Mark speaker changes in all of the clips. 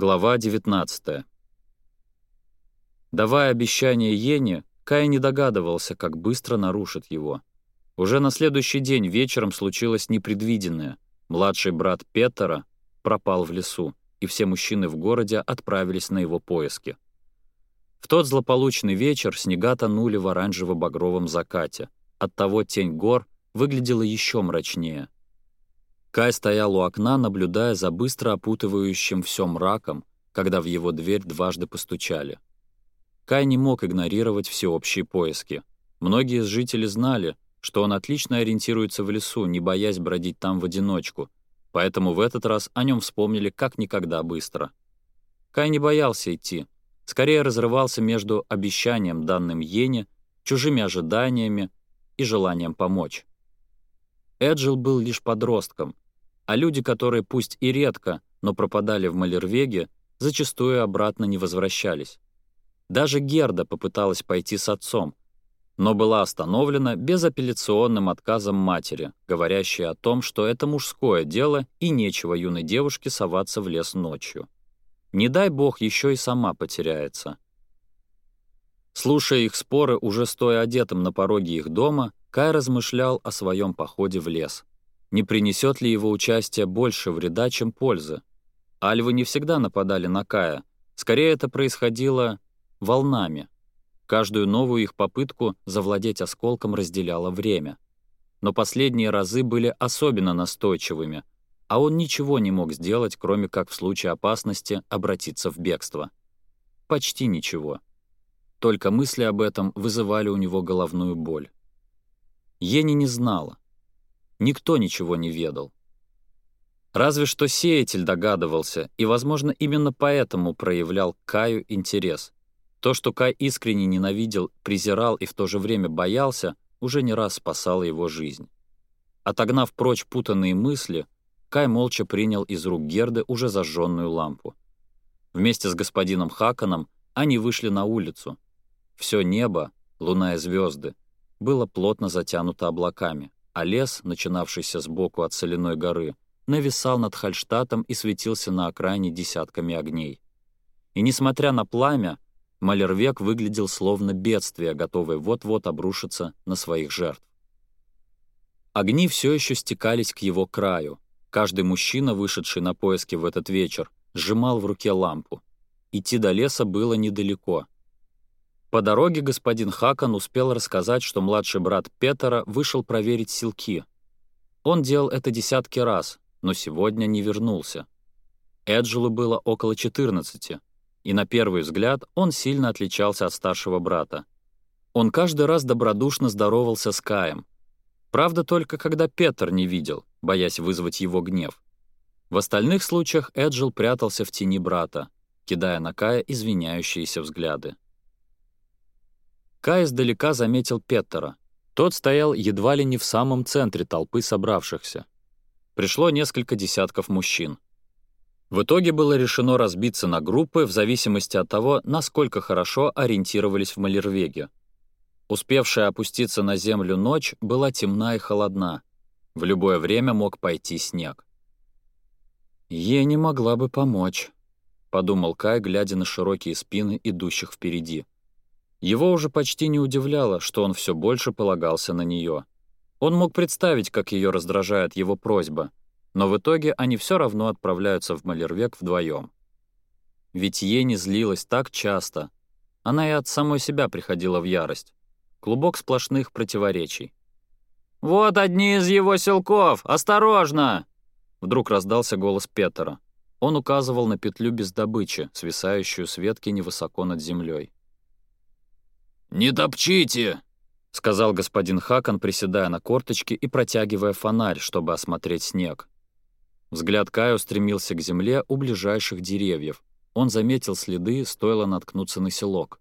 Speaker 1: Глава 19. Давая обещание Йене, Кай не догадывался, как быстро нарушит его. Уже на следующий день вечером случилось непредвиденное. Младший брат Петера пропал в лесу, и все мужчины в городе отправились на его поиски. В тот злополучный вечер снега тонули в оранжево-багровом закате. Оттого тень гор выглядела еще мрачнее — Кай стоял у окна, наблюдая за быстро опутывающим все мраком, когда в его дверь дважды постучали. Кай не мог игнорировать всеобщие поиски. Многие жители знали, что он отлично ориентируется в лесу, не боясь бродить там в одиночку, поэтому в этот раз о нем вспомнили как никогда быстро. Кай не боялся идти, скорее разрывался между обещанием, данным Йене, чужими ожиданиями и желанием помочь. Эджил был лишь подростком, а люди, которые пусть и редко, но пропадали в Малервеге, зачастую обратно не возвращались. Даже Герда попыталась пойти с отцом, но была остановлена безапелляционным отказом матери, говорящей о том, что это мужское дело и нечего юной девушке соваться в лес ночью. Не дай бог еще и сама потеряется. Слушая их споры, уже стоя одетым на пороге их дома, Кай размышлял о своем походе в лес — не принесет ли его участие больше вреда, чем пользы. Альвы не всегда нападали на Кая, скорее это происходило волнами. Каждую новую их попытку завладеть осколком разделяло время. Но последние разы были особенно настойчивыми, а он ничего не мог сделать, кроме как в случае опасности обратиться в бегство. Почти ничего. Только мысли об этом вызывали у него головную боль. Ени не знала никто ничего не ведал. Разве что сеятель догадывался, и, возможно, именно поэтому проявлял Каю интерес. То, что Кай искренне ненавидел, презирал и в то же время боялся, уже не раз спасало его жизнь. Отогнав прочь путанные мысли, Кай молча принял из рук Герды уже зажженную лампу. Вместе с господином Хаканом они вышли на улицу. Все небо, луна и звезды, было плотно затянуто облаками а лес, начинавшийся сбоку от соляной горы, нависал над Хальштатом и светился на окраине десятками огней. И несмотря на пламя, Малервек выглядел словно бедствие, готовое вот-вот обрушиться на своих жертв. Огни все еще стекались к его краю. Каждый мужчина, вышедший на поиски в этот вечер, сжимал в руке лампу. Идти до леса было недалеко — по дороге господин Хакан успел рассказать, что младший брат Петера вышел проверить силки. Он делал это десятки раз, но сегодня не вернулся. Эджелу было около 14, и на первый взгляд он сильно отличался от старшего брата. Он каждый раз добродушно здоровался с Каем. Правда, только когда Петер не видел, боясь вызвать его гнев. В остальных случаях Эджил прятался в тени брата, кидая на Кая извиняющиеся взгляды. Кай издалека заметил Петтера. Тот стоял едва ли не в самом центре толпы собравшихся. Пришло несколько десятков мужчин. В итоге было решено разбиться на группы в зависимости от того, насколько хорошо ориентировались в Малервеге. Успевшая опуститься на землю ночь была темна и холодна. В любое время мог пойти снег. «Ей не могла бы помочь», — подумал Кай, глядя на широкие спины идущих впереди. Его уже почти не удивляло, что он все больше полагался на нее. Он мог представить, как ее раздражает его просьба, но в итоге они все равно отправляются в Малервек вдвоем. Ведь ей не злилась так часто. Она и от самой себя приходила в ярость. Клубок сплошных противоречий. «Вот одни из его силков! Осторожно!» Вдруг раздался голос Петера. Он указывал на петлю без добычи, свисающую с ветки невысоко над землей. «Не топчите!» — сказал господин Хакан, приседая на корточки и протягивая фонарь, чтобы осмотреть снег. Взгляд Кая устремился к земле у ближайших деревьев. Он заметил следы, стоило наткнуться на селок.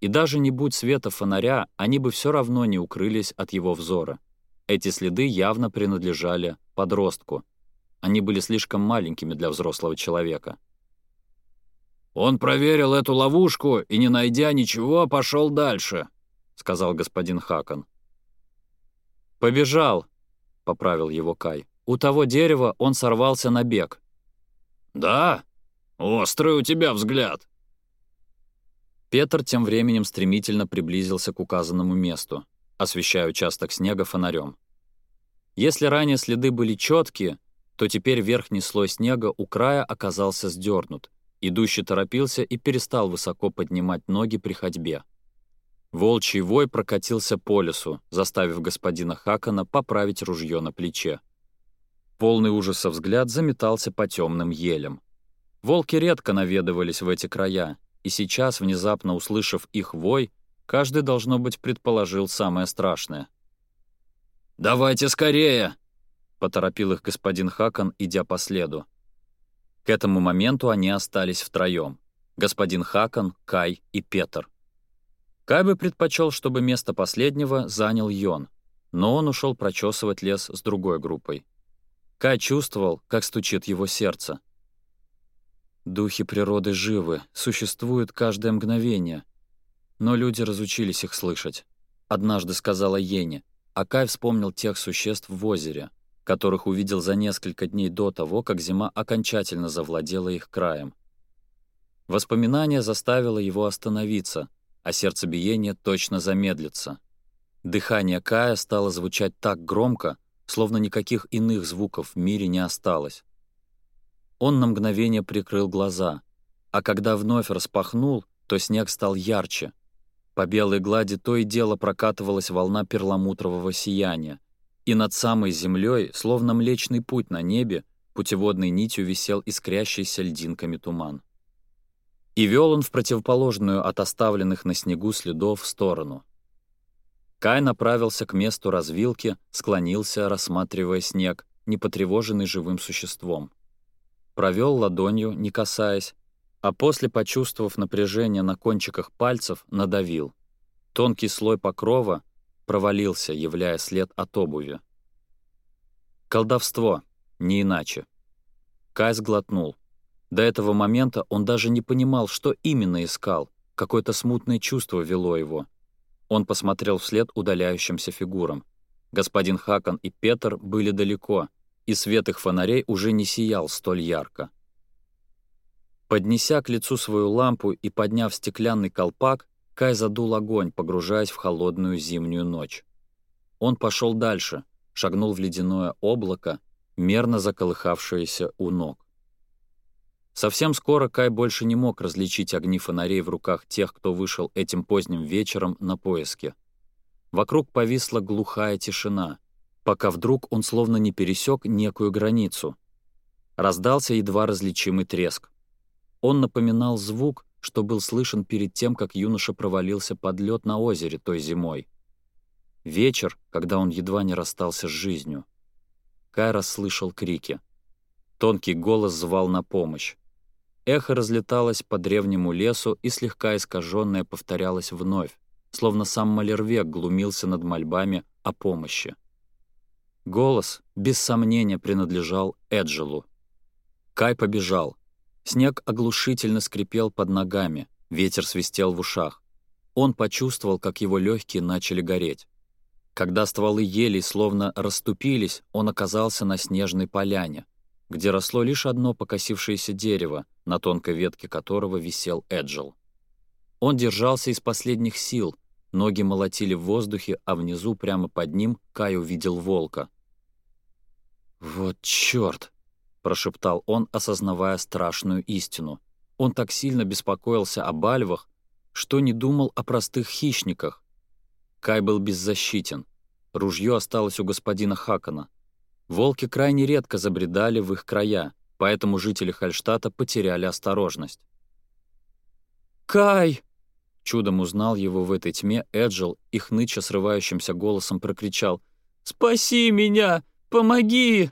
Speaker 1: И даже не будь света фонаря, они бы все равно не укрылись от его взора. Эти следы явно принадлежали подростку. Они были слишком маленькими для взрослого человека. Он проверил эту ловушку и, не найдя ничего, пошел дальше», — сказал господин Хакон. «Побежал», — поправил его Кай. «У того дерева он сорвался на бег». «Да? Острый у тебя взгляд». Петр тем временем стремительно приблизился к указанному месту, освещая участок снега фонарем. Если ранее следы были четкие, то теперь верхний слой снега у края оказался сдернут — Идущий торопился и перестал высоко поднимать ноги при ходьбе. Волчий вой прокатился по лесу, заставив господина Хакана поправить ружье на плече. Полный ужаса взгляд заметался по темным елям. Волки редко наведывались в эти края, и сейчас, внезапно услышав их вой, каждый, должно быть, предположил самое страшное. «Давайте скорее!» — поторопил их господин Хакан, идя по следу. К этому моменту они остались втроем: господин Хакон, Кай и Петр. Кай бы предпочел, чтобы место последнего занял Йон, но он ушел прочесывать лес с другой группой. Кай чувствовал, как стучит его сердце. Духи природы живы, существуют каждое мгновение. Но люди разучились их слышать. Однажды сказала Йене, а Кай вспомнил тех существ в озере — которых увидел за несколько дней до того, как зима окончательно завладела их краем. Воспоминание заставило его остановиться, а сердцебиение точно замедлится. Дыхание Кая стало звучать так громко, словно никаких иных звуков в мире не осталось. Он на мгновение прикрыл глаза, а когда вновь распахнул, то снег стал ярче. По белой глади то и дело прокатывалась волна перламутрового сияния, и над самой землей, словно млечный путь на небе, путеводной нитью висел искрящийся льдинками туман. И вел он в противоположную от оставленных на снегу следов сторону. Кай направился к месту развилки, склонился, рассматривая снег, не потревоженный живым существом. Провел ладонью, не касаясь, а после, почувствовав напряжение на кончиках пальцев, надавил. Тонкий слой покрова, провалился, являя след от обуви. Колдовство, не иначе. Кай сглотнул. До этого момента он даже не понимал, что именно искал. Какое-то смутное чувство вело его. Он посмотрел вслед удаляющимся фигурам. Господин Хакон и Петр были далеко, и свет их фонарей уже не сиял столь ярко. Поднеся к лицу свою лампу и подняв стеклянный колпак, Кай задул огонь, погружаясь в холодную зимнюю ночь. Он пошел дальше, шагнул в ледяное облако, мерно заколыхавшееся у ног. Совсем скоро Кай больше не мог различить огни фонарей в руках тех, кто вышел этим поздним вечером на поиски. Вокруг повисла глухая тишина, пока вдруг он словно не пересек некую границу. Раздался едва различимый треск. Он напоминал звук, что был слышен перед тем, как юноша провалился под лед на озере той зимой. Вечер, когда он едва не расстался с жизнью. Кайра слышал крики. Тонкий голос звал на помощь. Эхо разлеталось по древнему лесу и слегка искаженное повторялось вновь, словно сам Малервек глумился над мольбами о помощи. Голос, без сомнения, принадлежал Эджелу. Кай побежал. Снег оглушительно скрипел под ногами, ветер свистел в ушах. Он почувствовал, как его легкие начали гореть. Когда стволы елей словно расступились, он оказался на снежной поляне, где росло лишь одно покосившееся дерево, на тонкой ветке которого висел Эджел. Он держался из последних сил, ноги молотили в воздухе, а внизу, прямо под ним, Кай увидел волка. «Вот чёрт!» — прошептал он, осознавая страшную истину. Он так сильно беспокоился о бальвах, что не думал о простых хищниках. Кай был беззащитен. Ружье осталось у господина Хакана. Волки крайне редко забредали в их края, поэтому жители Хальштата потеряли осторожность. «Кай!» Чудом узнал его в этой тьме Эджил и хныча срывающимся голосом прокричал. «Спаси меня! Помоги!»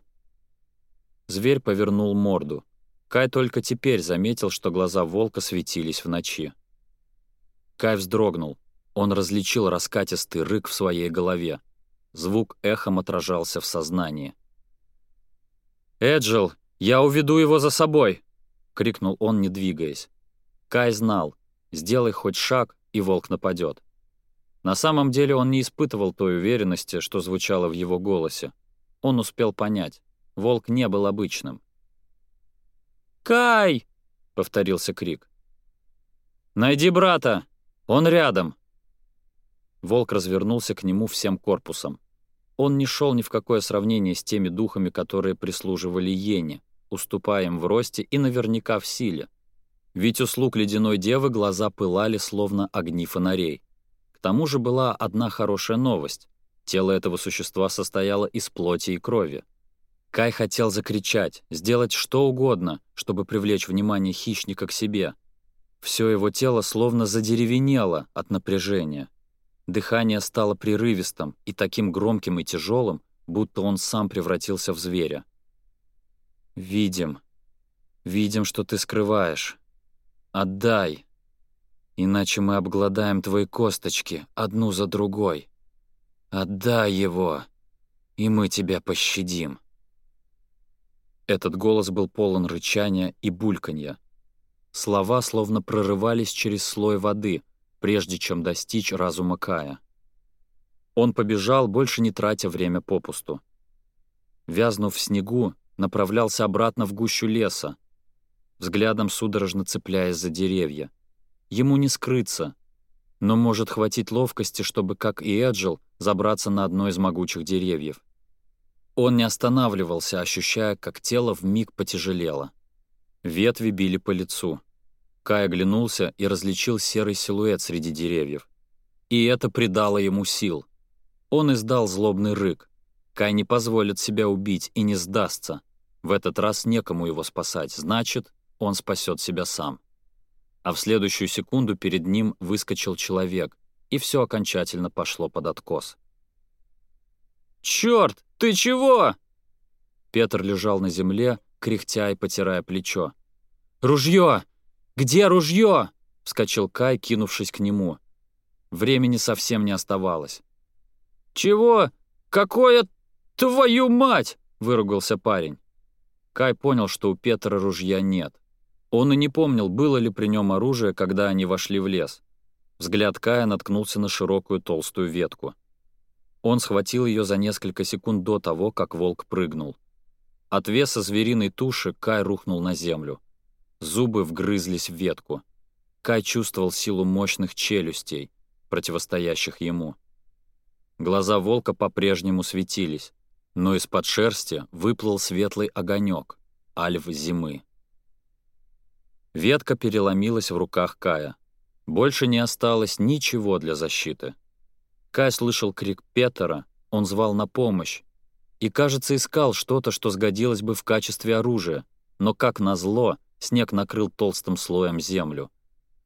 Speaker 1: Зверь повернул морду. Кай только теперь заметил, что глаза волка светились в ночи. Кай вздрогнул. Он различил раскатистый рык в своей голове. Звук эхом отражался в сознании. «Эджил, я уведу его за собой!» — крикнул он, не двигаясь. Кай знал. Сделай хоть шаг, и волк нападет. На самом деле он не испытывал той уверенности, что звучало в его голосе. Он успел понять. Волк не был обычным. «Кай!» — повторился крик. «Найди брата! Он рядом!» Волк развернулся к нему всем корпусом. Он не шел ни в какое сравнение с теми духами, которые прислуживали Йене, уступая им в росте и наверняка в силе. Ведь у слуг ледяной девы глаза пылали, словно огни фонарей. К тому же была одна хорошая новость. Тело этого существа состояло из плоти и крови. Кай хотел закричать, сделать что угодно, чтобы привлечь внимание хищника к себе. Все его тело словно задеревенело от напряжения. Дыхание стало прерывистым и таким громким и тяжелым, будто он сам превратился в зверя. «Видим. Видим, что ты скрываешь. Отдай. Иначе мы обгладаем твои косточки одну за другой. Отдай его, и мы тебя пощадим». Этот голос был полон рычания и бульканья. Слова словно прорывались через слой воды, прежде чем достичь разума Кая. Он побежал, больше не тратя время попусту. Вязнув в снегу, направлялся обратно в гущу леса, взглядом судорожно цепляясь за деревья. Ему не скрыться, но может хватить ловкости, чтобы, как и Эджил, забраться на одно из могучих деревьев. Он не останавливался, ощущая, как тело в миг потяжелело. Ветви били по лицу. Кай оглянулся и различил серый силуэт среди деревьев. И это придало ему сил. Он издал злобный рык. Кай не позволит себя убить и не сдастся. В этот раз некому его спасать, значит, он спасет себя сам. А в следующую секунду перед ним выскочил человек, и все окончательно пошло под откос. «Черт, ты чего?» Петр лежал на земле, кряхтя и потирая плечо. «Ружье! Где ружье?» — вскочил Кай, кинувшись к нему. Времени совсем не оставалось. «Чего? Какое твою мать!» — выругался парень. Кай понял, что у Петра ружья нет. Он и не помнил, было ли при нем оружие, когда они вошли в лес. Взгляд Кая наткнулся на широкую толстую ветку. Он схватил ее за несколько секунд до того, как волк прыгнул. От веса звериной туши Кай рухнул на землю. Зубы вгрызлись в ветку. Кай чувствовал силу мощных челюстей, противостоящих ему. Глаза волка по-прежнему светились, но из-под шерсти выплыл светлый огонек, альв зимы. Ветка переломилась в руках Кая. Больше не осталось ничего для защиты. Кай слышал крик Петера, он звал на помощь. И, кажется, искал что-то, что сгодилось бы в качестве оружия. Но, как назло, снег накрыл толстым слоем землю.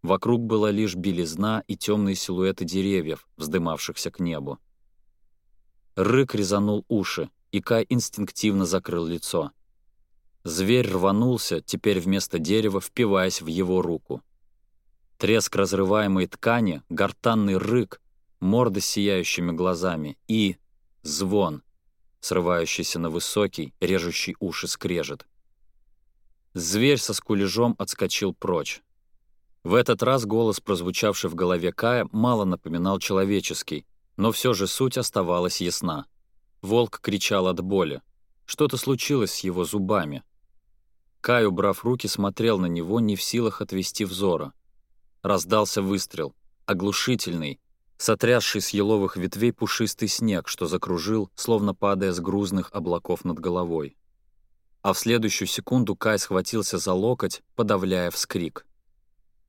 Speaker 1: Вокруг была лишь белизна и темные силуэты деревьев, вздымавшихся к небу. Рык резанул уши, и Кай инстинктивно закрыл лицо. Зверь рванулся, теперь вместо дерева впиваясь в его руку. Треск разрываемой ткани, гортанный рык, морда с сияющими глазами и звон, срывающийся на высокий, режущий уши скрежет. Зверь со скулежом отскочил прочь. В этот раз голос, прозвучавший в голове Кая, мало напоминал человеческий, но все же суть оставалась ясна. Волк кричал от боли. Что-то случилось с его зубами. Кай, убрав руки, смотрел на него, не в силах отвести взора. Раздался выстрел. Оглушительный, сотрясший с еловых ветвей пушистый снег, что закружил, словно падая с грузных облаков над головой. А в следующую секунду Кай схватился за локоть, подавляя вскрик.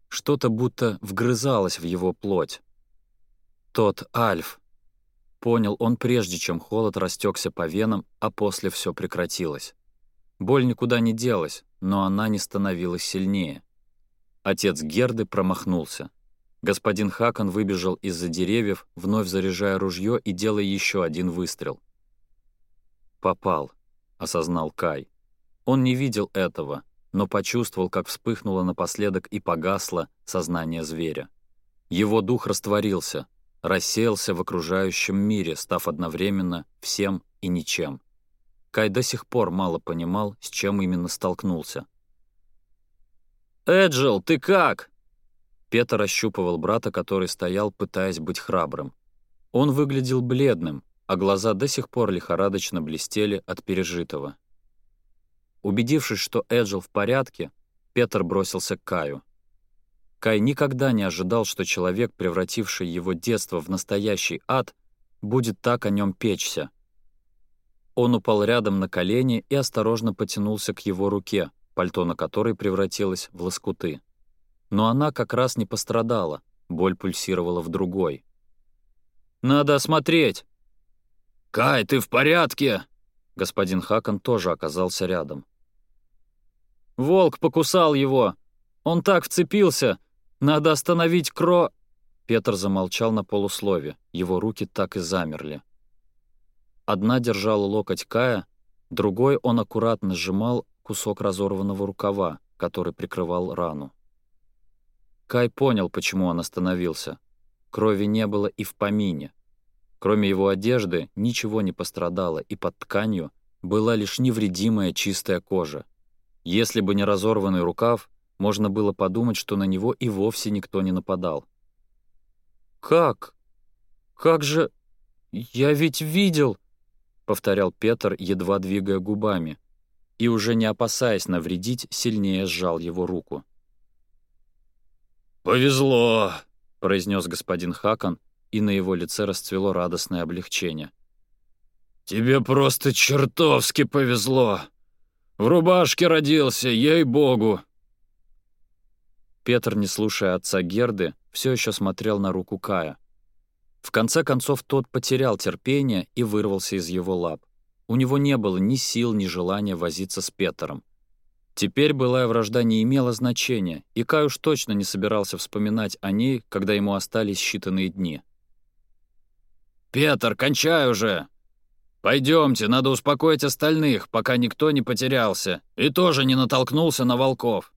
Speaker 1: Что-то будто вгрызалось в его плоть. «Тот Альф!» Понял он прежде, чем холод растекся по венам, а после все прекратилось. Боль никуда не делась, но она не становилась сильнее. Отец Герды промахнулся. Господин Хакон выбежал из-за деревьев, вновь заряжая ружье и делая еще один выстрел. «Попал», — осознал Кай. Он не видел этого, но почувствовал, как вспыхнуло напоследок и погасло сознание зверя. Его дух растворился, рассеялся в окружающем мире, став одновременно всем и ничем. Кай до сих пор мало понимал, с чем именно столкнулся. «Эджил, ты как?» Петр ощупывал брата, который стоял, пытаясь быть храбрым. Он выглядел бледным, а глаза до сих пор лихорадочно блестели от пережитого. Убедившись, что Эджил в порядке, Петр бросился к Каю. Кай никогда не ожидал, что человек, превративший его детство в настоящий ад, будет так о нем печься. Он упал рядом на колени и осторожно потянулся к его руке, пальто на которой превратилось в лоскуты. Но она как раз не пострадала, боль пульсировала в другой. «Надо осмотреть!» «Кай, ты в порядке?» Господин Хакон тоже оказался рядом. «Волк покусал его! Он так вцепился! Надо остановить Кро...» Петр замолчал на полуслове, его руки так и замерли. Одна держала локоть Кая, другой он аккуратно сжимал кусок разорванного рукава, который прикрывал рану. Кай понял, почему он остановился. Крови не было и в помине. Кроме его одежды, ничего не пострадало, и под тканью была лишь невредимая чистая кожа. Если бы не разорванный рукав, можно было подумать, что на него и вовсе никто не нападал. «Как? Как же? Я ведь видел!» — повторял Петр, едва двигая губами, и уже не опасаясь навредить, сильнее сжал его руку. «Повезло!» — произнес господин Хакон, и на его лице расцвело радостное облегчение. «Тебе просто чертовски повезло! В рубашке родился, ей-богу!» Петр, не слушая отца Герды, все еще смотрел на руку Кая. В конце концов, тот потерял терпение и вырвался из его лап. У него не было ни сил, ни желания возиться с Петром. Теперь былая вражда не имела значения, и Кай уж точно не собирался вспоминать о ней, когда ему остались считанные дни. «Петр, кончай уже! Пойдемте, надо успокоить остальных, пока никто не потерялся и тоже не натолкнулся на волков!»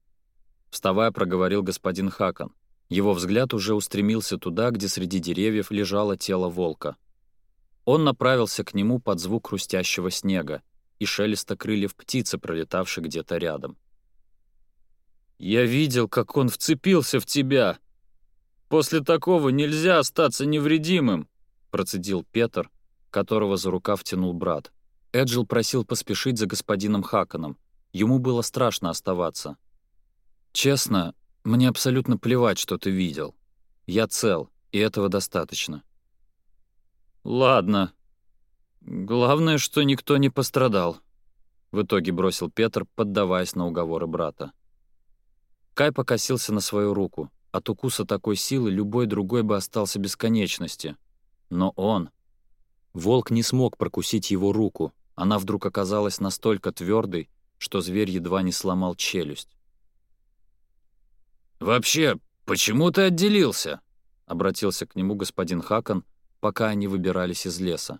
Speaker 1: Вставая, проговорил господин Хакан. Его взгляд уже устремился туда, где среди деревьев лежало тело волка. Он направился к нему под звук хрустящего снега, и шелеста крыльев птицы, пролетавшей где-то рядом. «Я видел, как он вцепился в тебя. После такого нельзя остаться невредимым», — процедил Петр, которого за рукав тянул брат. Эджил просил поспешить за господином Хаканом. Ему было страшно оставаться. «Честно, мне абсолютно плевать, что ты видел. Я цел, и этого достаточно». «Ладно, «Главное, что никто не пострадал», — в итоге бросил Петр, поддаваясь на уговоры брата. Кай покосился на свою руку. От укуса такой силы любой другой бы остался бесконечности. Но он... Волк не смог прокусить его руку. Она вдруг оказалась настолько твердой, что зверь едва не сломал челюсть. «Вообще, почему ты отделился?» — обратился к нему господин Хакон, пока они выбирались из леса.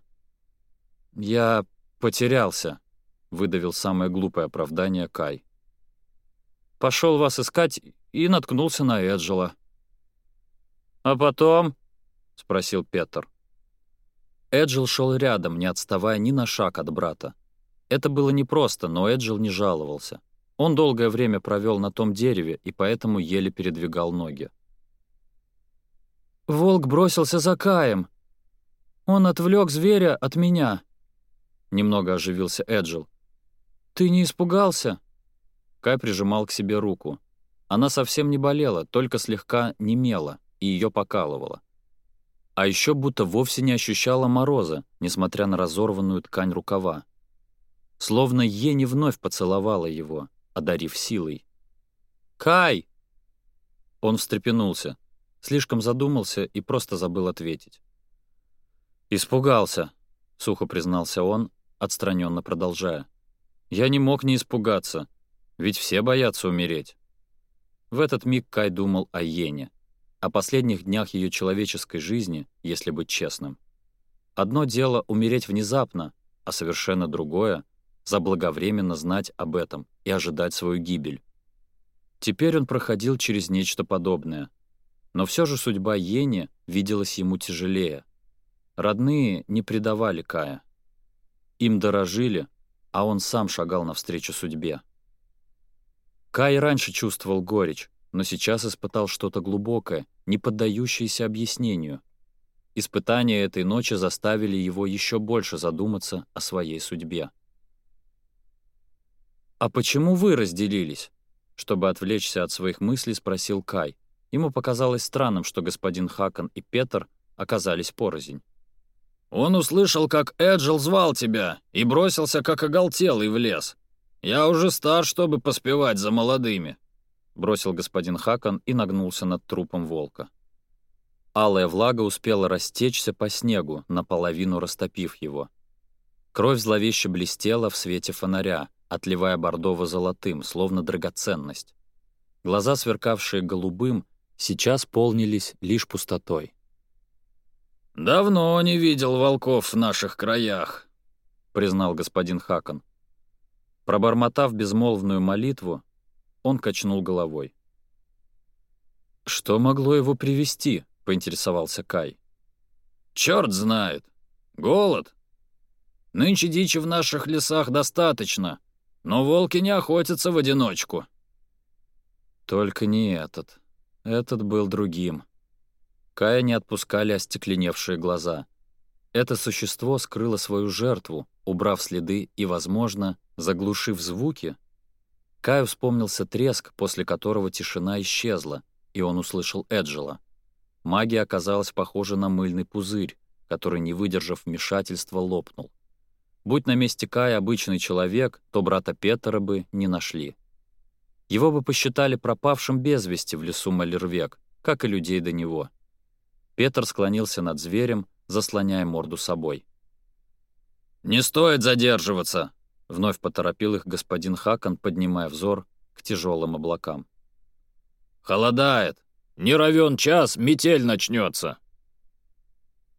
Speaker 1: «Я потерялся», — выдавил самое глупое оправдание Кай. «Пошел вас искать и наткнулся на Эджела». «А потом?» — спросил Петр. Эджил шел рядом, не отставая ни на шаг от брата. Это было непросто, но Эджил не жаловался. Он долгое время провел на том дереве и поэтому еле передвигал ноги. «Волк бросился за Каем. Он отвлек зверя от меня», — немного оживился Эджил. «Ты не испугался?» Кай прижимал к себе руку. Она совсем не болела, только слегка немела и ее покалывала. А еще будто вовсе не ощущала мороза, несмотря на разорванную ткань рукава. Словно Ени вновь поцеловала его, одарив силой. «Кай!» Он встрепенулся, слишком задумался и просто забыл ответить. «Испугался», — сухо признался он, отстраненно продолжая. «Я не мог не испугаться, ведь все боятся умереть». В этот миг Кай думал о Йене, о последних днях ее человеческой жизни, если быть честным. Одно дело — умереть внезапно, а совершенно другое — заблаговременно знать об этом и ожидать свою гибель. Теперь он проходил через нечто подобное. Но все же судьба Йене виделась ему тяжелее. Родные не предавали Кая. Им дорожили, а он сам шагал навстречу судьбе. Кай раньше чувствовал горечь, но сейчас испытал что-то глубокое, не поддающееся объяснению. Испытания этой ночи заставили его еще больше задуматься о своей судьбе. «А почему вы разделились?» Чтобы отвлечься от своих мыслей, спросил Кай. Ему показалось странным, что господин Хакон и Петр оказались порознь.
Speaker 2: Он услышал, как Эджил звал тебя, и бросился, как оголтелый, в лес. Я уже стар, чтобы поспевать за молодыми», — бросил господин Хакон и нагнулся над трупом волка.
Speaker 1: Алая влага успела растечься по снегу, наполовину растопив его. Кровь зловеще блестела в свете фонаря, отливая бордово-золотым, словно драгоценность. Глаза, сверкавшие голубым, сейчас полнились лишь пустотой.
Speaker 2: «Давно не видел волков в наших краях», — признал господин Хакон.
Speaker 1: Пробормотав безмолвную молитву, он качнул головой. «Что могло его привести?» — поинтересовался Кай.
Speaker 2: «Чёрт знает! Голод! Нынче дичи в наших лесах достаточно, но волки не охотятся в одиночку».
Speaker 1: «Только не этот. Этот был другим», Кая не отпускали остекленевшие глаза. Это существо скрыло свою жертву, убрав следы и, возможно, заглушив звуки. Кай вспомнился треск, после которого тишина исчезла, и он услышал Эджела. Магия оказалась похожа на мыльный пузырь, который, не выдержав вмешательства, лопнул. Будь на месте Кая обычный человек, то брата Петера бы не нашли. Его бы посчитали пропавшим без вести в лесу Малервек, как и людей до него — Петр склонился над зверем, заслоняя морду собой.
Speaker 2: «Не стоит задерживаться!»
Speaker 1: — вновь поторопил их господин Хакон, поднимая взор к тяжелым облакам.
Speaker 2: «Холодает! Не ровен час, метель начнется!»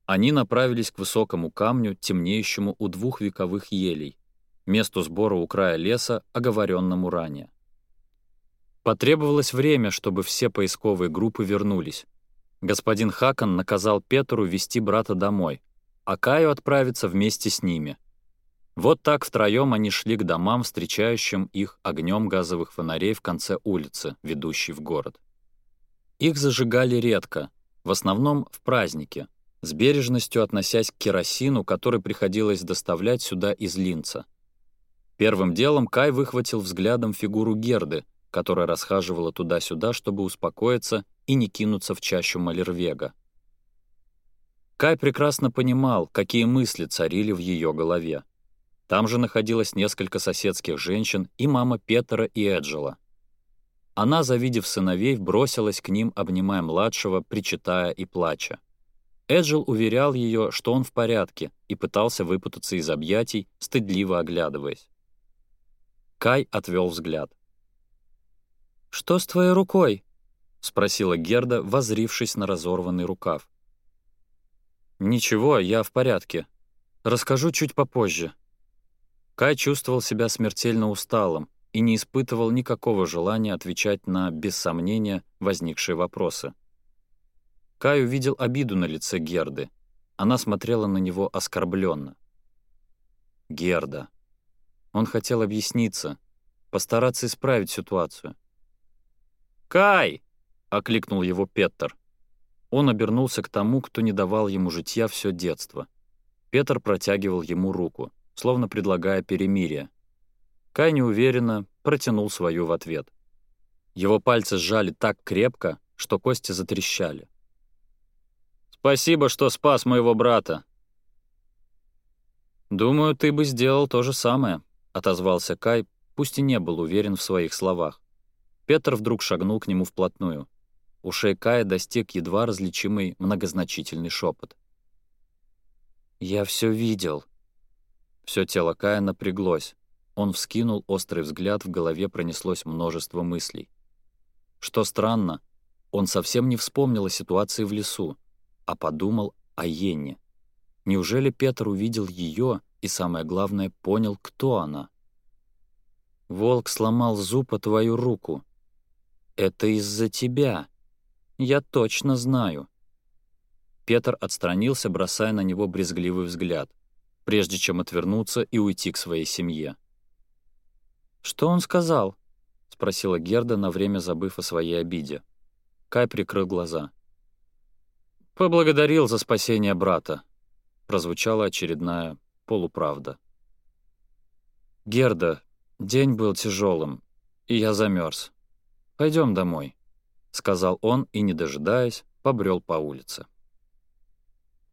Speaker 1: Они направились к высокому камню, темнеющему у двух вековых елей, месту сбора у края леса, оговоренному ранее. Потребовалось время, чтобы все поисковые группы вернулись. Господин Хакон наказал Петру вести брата домой, а Каю отправиться вместе с ними. Вот так втроем они шли к домам, встречающим их огнем газовых фонарей в конце улицы, ведущей в город. Их зажигали редко, в основном в праздники, с бережностью относясь к керосину, который приходилось доставлять сюда из Линца. Первым делом Кай выхватил взглядом фигуру Герды — которая расхаживала туда-сюда, чтобы успокоиться и не кинуться в чащу Малервега. Кай прекрасно понимал, какие мысли царили в ее голове. Там же находилось несколько соседских женщин и мама Петера и Эджела. Она, завидев сыновей, бросилась к ним, обнимая младшего, причитая и плача. Эджел уверял ее, что он в порядке, и пытался выпутаться из объятий, стыдливо оглядываясь. Кай отвел взгляд. «Что с твоей рукой?» — спросила Герда, возрившись на разорванный рукав. «Ничего, я в порядке. Расскажу чуть попозже». Кай чувствовал себя смертельно усталым и не испытывал никакого желания отвечать на, без сомнения, возникшие вопросы. Кай увидел обиду на лице Герды. Она смотрела на него оскорбленно. «Герда». Он хотел объясниться, постараться исправить ситуацию — «Кай!» — окликнул его Петр. Он обернулся к тому, кто не давал ему житья все детство. Петр протягивал ему руку, словно предлагая перемирие. Кай неуверенно протянул свою в ответ. Его пальцы сжали так крепко, что кости затрещали. «Спасибо, что спас моего брата!» «Думаю, ты бы сделал то же самое», — отозвался Кай, пусть и не был уверен в своих словах. Петр вдруг шагнул к нему вплотную. У Шейкая достиг едва различимый многозначительный шепот. «Я все видел». Все тело Кая напряглось. Он вскинул острый взгляд, в голове пронеслось множество мыслей. Что странно, он совсем не вспомнил о ситуации в лесу, а подумал о Йенне. Неужели Петр увидел ее и, самое главное, понял, кто она? «Волк сломал зуб о твою руку», «Это из-за тебя. Я точно знаю». Петр отстранился, бросая на него брезгливый взгляд, прежде чем отвернуться и уйти к своей семье. «Что он сказал?» — спросила Герда, на время забыв о своей обиде. Кай прикрыл глаза. «Поблагодарил за спасение брата», — прозвучала очередная полуправда. «Герда, день был тяжелым, и я замерз. «Пойдем домой», — сказал он и, не дожидаясь, побрел по улице.